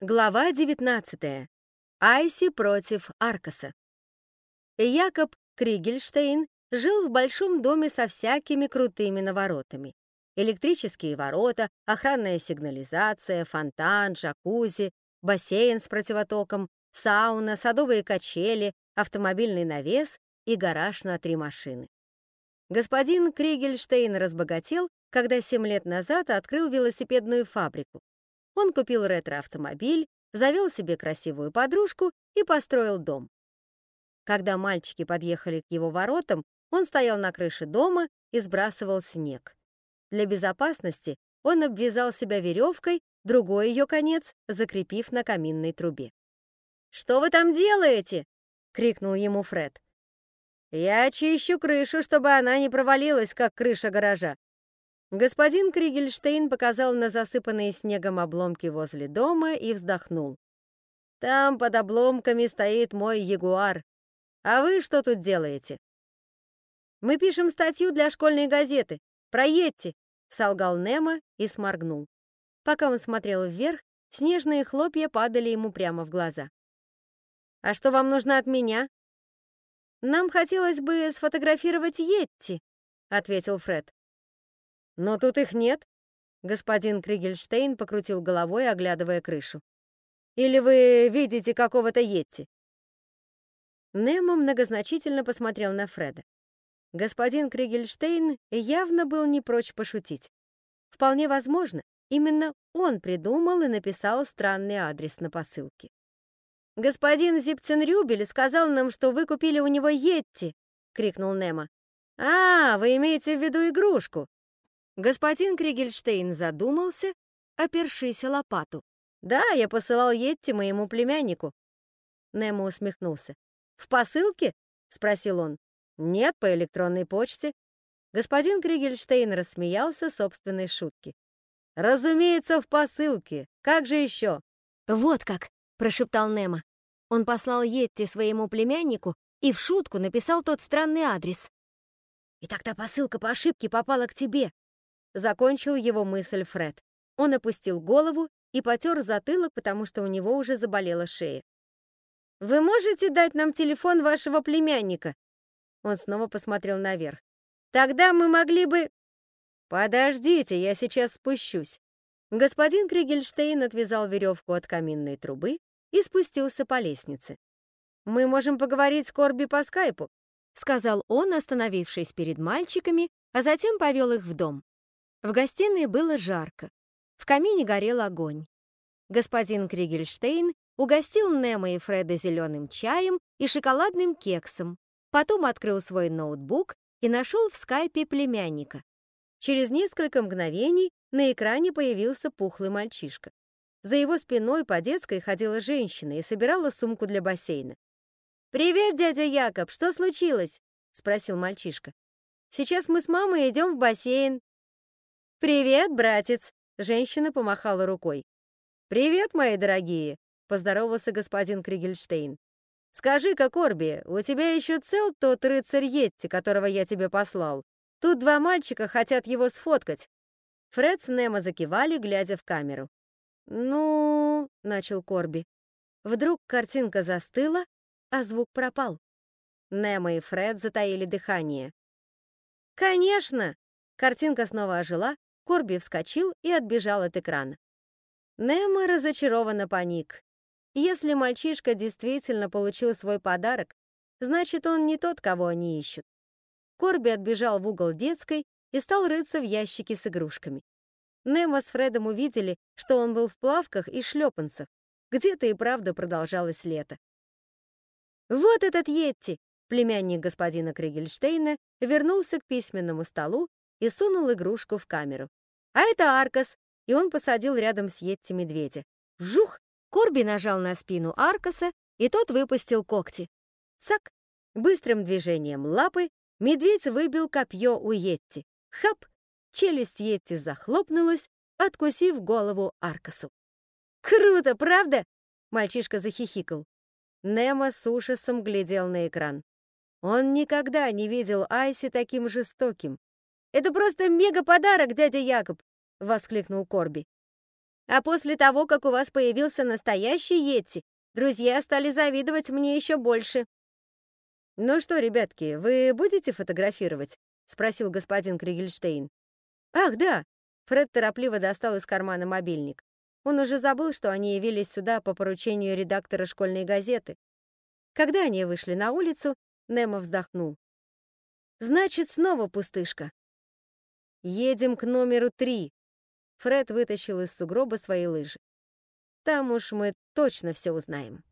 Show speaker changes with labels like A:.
A: Глава 19. Айси против Аркаса. Якоб Кригельштейн жил в большом доме со всякими крутыми наворотами. Электрические ворота, охранная сигнализация, фонтан, джакузи, бассейн с противотоком, сауна, садовые качели, автомобильный навес и гараж на три машины. Господин Кригельштейн разбогател, когда семь лет назад открыл велосипедную фабрику, он купил ретро-автомобиль, завел себе красивую подружку и построил дом. Когда мальчики подъехали к его воротам, он стоял на крыше дома и сбрасывал снег. Для безопасности он обвязал себя веревкой, другой ее конец закрепив на каминной трубе. «Что вы там делаете?» — крикнул ему Фред. «Я чищу крышу, чтобы она не провалилась, как крыша гаража. Господин Кригельштейн показал на засыпанные снегом обломки возле дома и вздохнул. «Там под обломками стоит мой ягуар. А вы что тут делаете?» «Мы пишем статью для школьной газеты. Проедьте!» — солгал Немо и сморгнул. Пока он смотрел вверх, снежные хлопья падали ему прямо в глаза. «А что вам нужно от меня?» «Нам хотелось бы сфотографировать Йетти», — ответил Фред. «Но тут их нет», — господин Кригельштейн покрутил головой, оглядывая крышу. «Или вы видите какого-то Йетти?» Немо многозначительно посмотрел на Фреда. Господин Кригельштейн явно был не прочь пошутить. Вполне возможно, именно он придумал и написал странный адрес на посылке. «Господин Зипценрюбель сказал нам, что вы купили у него Йетти!» — крикнул Немо. «А, вы имеете в виду игрушку?» Господин Кригельштейн задумался, опершись о лопату. «Да, я посылал Йетти моему племяннику». Немо усмехнулся. «В посылке?» — спросил он. «Нет, по электронной почте». Господин Кригельштейн рассмеялся собственной шутки. «Разумеется, в посылке. Как же еще?» «Вот как!» — прошептал Немо. Он послал Йетти своему племяннику и в шутку написал тот странный адрес. «И тогда посылка по ошибке попала к тебе», Закончил его мысль Фред. Он опустил голову и потер затылок, потому что у него уже заболела шея. «Вы можете дать нам телефон вашего племянника?» Он снова посмотрел наверх. «Тогда мы могли бы...» «Подождите, я сейчас спущусь». Господин Кригельштейн отвязал веревку от каминной трубы и спустился по лестнице. «Мы можем поговорить с Корби по скайпу», сказал он, остановившись перед мальчиками, а затем повел их в дом. В гостиной было жарко. В камине горел огонь. Господин Кригельштейн угостил Немо и Фреда зеленым чаем и шоколадным кексом, потом открыл свой ноутбук и нашел в скайпе племянника. Через несколько мгновений на экране появился пухлый мальчишка. За его спиной по детской ходила женщина и собирала сумку для бассейна. «Привет, дядя Якоб, что случилось?» — спросил мальчишка. «Сейчас мы с мамой идем в бассейн. «Привет, братец!» — женщина помахала рукой. «Привет, мои дорогие!» — поздоровался господин Кригельштейн. «Скажи-ка, Корби, у тебя еще цел тот рыцарь Йетти, которого я тебе послал? Тут два мальчика хотят его сфоткать». Фред с Немо закивали, глядя в камеру. «Ну...» — начал Корби. Вдруг картинка застыла, а звук пропал. Немо и Фред затаили дыхание. «Конечно!» Картинка снова ожила, Корби вскочил и отбежал от экрана. Немо разочарованно паник. Если мальчишка действительно получил свой подарок, значит, он не тот, кого они ищут. Корби отбежал в угол детской и стал рыться в ящике с игрушками. Немо с Фредом увидели, что он был в плавках и шлепанцах. Где-то и правда продолжалось лето. «Вот этот Йетти!» Племянник господина Кригельштейна вернулся к письменному столу и сунул игрушку в камеру. А это Аркас, и он посадил рядом с Йетти медведя. Вжух! Корби нажал на спину Аркаса, и тот выпустил когти. Цак! Быстрым движением лапы медведь выбил копье у Йетти. Хап! Челюсть Йетти захлопнулась, откусив голову Аркасу. «Круто, правда?» — мальчишка захихикал. Немо с ужасом глядел на экран. Он никогда не видел Айси таким жестоким. «Это просто мега-подарок, дядя Якоб!» — воскликнул Корби. А после того, как у вас появился настоящий Йети, друзья стали завидовать мне еще больше. «Ну что, ребятки, вы будете фотографировать?» — спросил господин Кригельштейн. «Ах, да!» — Фред торопливо достал из кармана мобильник. Он уже забыл, что они явились сюда по поручению редактора школьной газеты. Когда они вышли на улицу, Немо вздохнул. «Значит, снова пустышка». «Едем к номеру три». Фред вытащил из сугроба свои лыжи. «Там уж мы точно все узнаем».